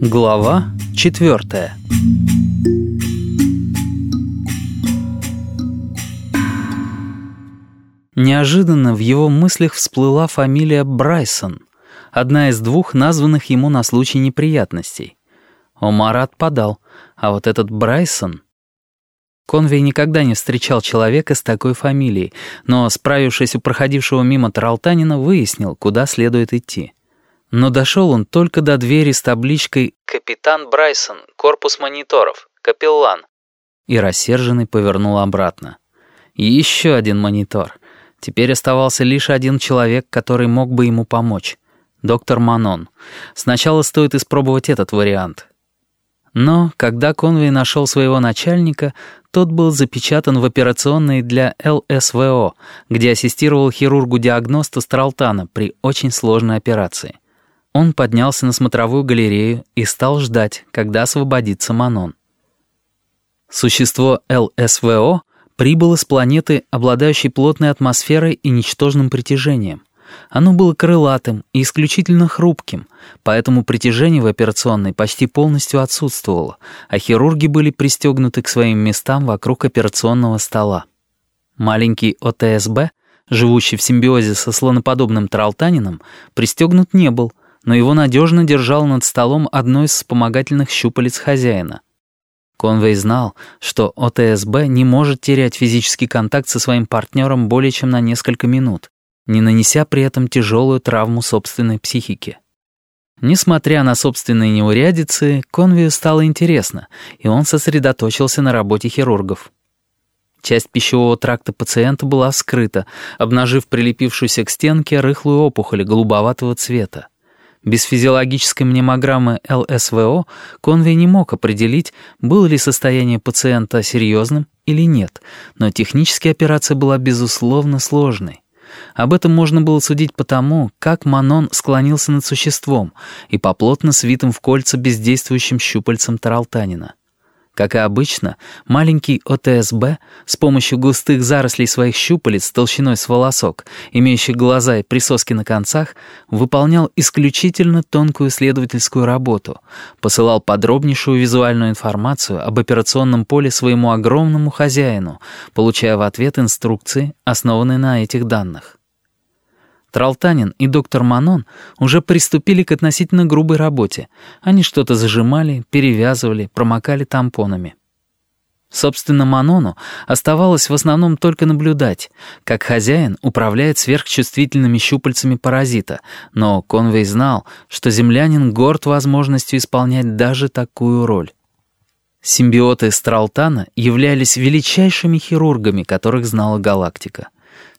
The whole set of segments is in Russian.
Глава четвертая Неожиданно в его мыслях всплыла фамилия Брайсон, одна из двух названных ему на случай неприятностей. Омар отпадал, а вот этот Брайсон... Конвей никогда не встречал человека с такой фамилией, но, справившись у проходившего мимо Тралтанина, выяснил, куда следует идти. Но дошел он только до двери с табличкой «Капитан Брайсон, корпус мониторов, капеллан». И рассерженный повернул обратно. еще один монитор. Теперь оставался лишь один человек, который мог бы ему помочь. Доктор Манон. Сначала стоит испробовать этот вариант. Но когда Конвей нашел своего начальника, тот был запечатан в операционной для ЛСВО, где ассистировал хирургу-диагносту Стралтана при очень сложной операции. Он поднялся на смотровую галерею и стал ждать, когда освободится Манон. Существо ЛСВО прибыло с планеты, обладающей плотной атмосферой и ничтожным притяжением. Оно было крылатым и исключительно хрупким, поэтому притяжение в операционной почти полностью отсутствовало, а хирурги были пристегнуты к своим местам вокруг операционного стола. Маленький ОТСБ, живущий в симбиозе со слоноподобным тралтанином, пристегнут не был, но его надежно держал над столом одно из вспомогательных щупалец хозяина. Конвей знал, что ОТСБ не может терять физический контакт со своим партнером более чем на несколько минут, не нанеся при этом тяжелую травму собственной психике. Несмотря на собственные неурядицы, Конвию стало интересно, и он сосредоточился на работе хирургов. Часть пищевого тракта пациента была вскрыта, обнажив прилепившуюся к стенке рыхлую опухоль голубоватого цвета. Без физиологической мнемограммы ЛСВО Конвей не мог определить, было ли состояние пациента серьезным или нет, но технически операция была безусловно сложной. Об этом можно было судить по тому, как Манон склонился над существом и по плотно свитым в кольца бездействующим щупальцам Таралтанина. Как и обычно, маленький ОТСБ с помощью густых зарослей своих щупалец толщиной с волосок, имеющих глаза и присоски на концах, выполнял исключительно тонкую исследовательскую работу, посылал подробнейшую визуальную информацию об операционном поле своему огромному хозяину, получая в ответ инструкции, основанные на этих данных. Тралтанин и доктор Манон уже приступили к относительно грубой работе. Они что-то зажимали, перевязывали, промокали тампонами. Собственно, Манону оставалось в основном только наблюдать, как хозяин управляет сверхчувствительными щупальцами паразита, но Конвей знал, что землянин горд возможностью исполнять даже такую роль. Симбиоты Стралтана являлись величайшими хирургами, которых знала галактика.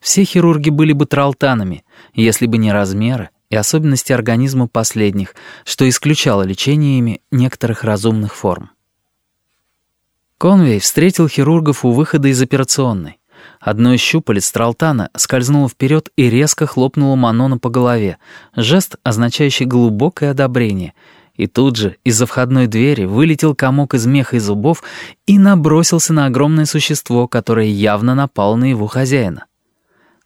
Все хирурги были бы тралтанами, если бы не размеры и особенности организма последних, что исключало лечение ими некоторых разумных форм. Конвей встретил хирургов у выхода из операционной. Одно из щупалец Тралтана скользнуло вперед и резко хлопнуло Манона по голове, жест, означающий глубокое одобрение, и тут же из-за входной двери вылетел комок из меха и зубов и набросился на огромное существо, которое явно напало на его хозяина.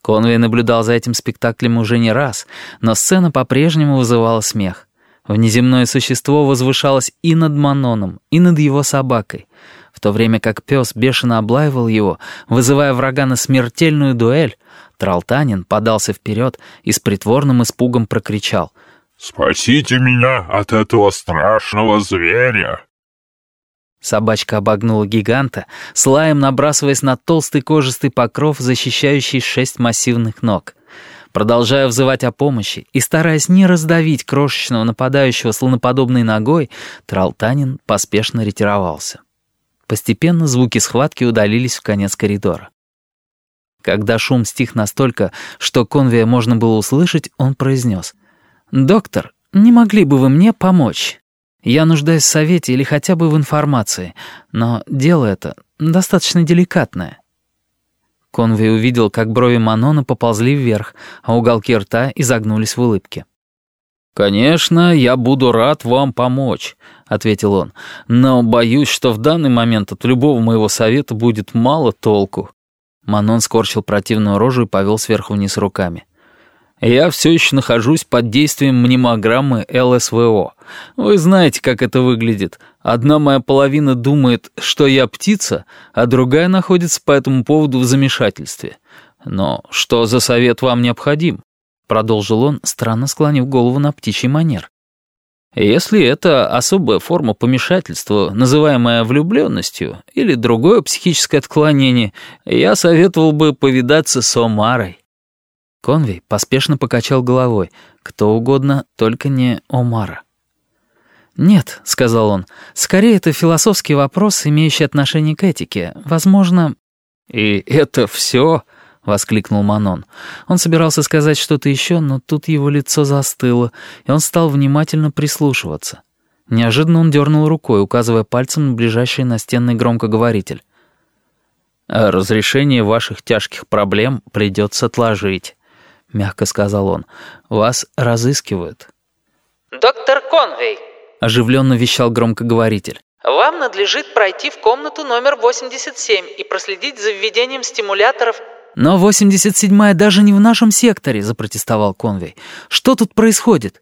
Конвей наблюдал за этим спектаклем уже не раз, но сцена по-прежнему вызывала смех. Внеземное существо возвышалось и над Маноном, и над его собакой, в то время как пес бешено облаивал его, вызывая врага на смертельную дуэль, Тралтанин подался вперед и с притворным испугом прокричал «Спасите меня от этого страшного зверя!» Собачка обогнула гиганта, с лаем набрасываясь на толстый кожистый покров, защищающий шесть массивных ног. Продолжая взывать о помощи и стараясь не раздавить крошечного нападающего слоноподобной ногой, Тралтанин поспешно ретировался. Постепенно звуки схватки удалились в конец коридора. Когда шум стих настолько, что конвия можно было услышать, он произнес. «Доктор, не могли бы вы мне помочь?» Я нуждаюсь в совете или хотя бы в информации, но дело это достаточно деликатное». Конвей увидел, как брови Манона поползли вверх, а уголки рта изогнулись в улыбке. «Конечно, я буду рад вам помочь», — ответил он, «но боюсь, что в данный момент от любого моего совета будет мало толку». Манон скорчил противную рожу и повел сверху вниз руками. Я все еще нахожусь под действием мнемограммы ЛСВО. Вы знаете, как это выглядит. Одна моя половина думает, что я птица, а другая находится по этому поводу в замешательстве. Но что за совет вам необходим? Продолжил он, странно склонив голову на птичий манер. Если это особая форма помешательства, называемая влюбленностью, или другое психическое отклонение, я советовал бы повидаться с Омарой. Конвей поспешно покачал головой. Кто угодно, только не Омара. «Нет», — сказал он, — «скорее это философский вопрос, имеющий отношение к этике. Возможно...» «И это все?» — воскликнул Манон. Он собирался сказать что-то еще, но тут его лицо застыло, и он стал внимательно прислушиваться. Неожиданно он дернул рукой, указывая пальцем на ближайший настенный громкоговоритель. «Разрешение ваших тяжких проблем придется отложить». — мягко сказал он. «Вас разыскивают». «Доктор Конвей», — оживленно вещал громкоговоритель. «Вам надлежит пройти в комнату номер 87 и проследить за введением стимуляторов...» «Но 87-я даже не в нашем секторе», — запротестовал Конвей. «Что тут происходит?»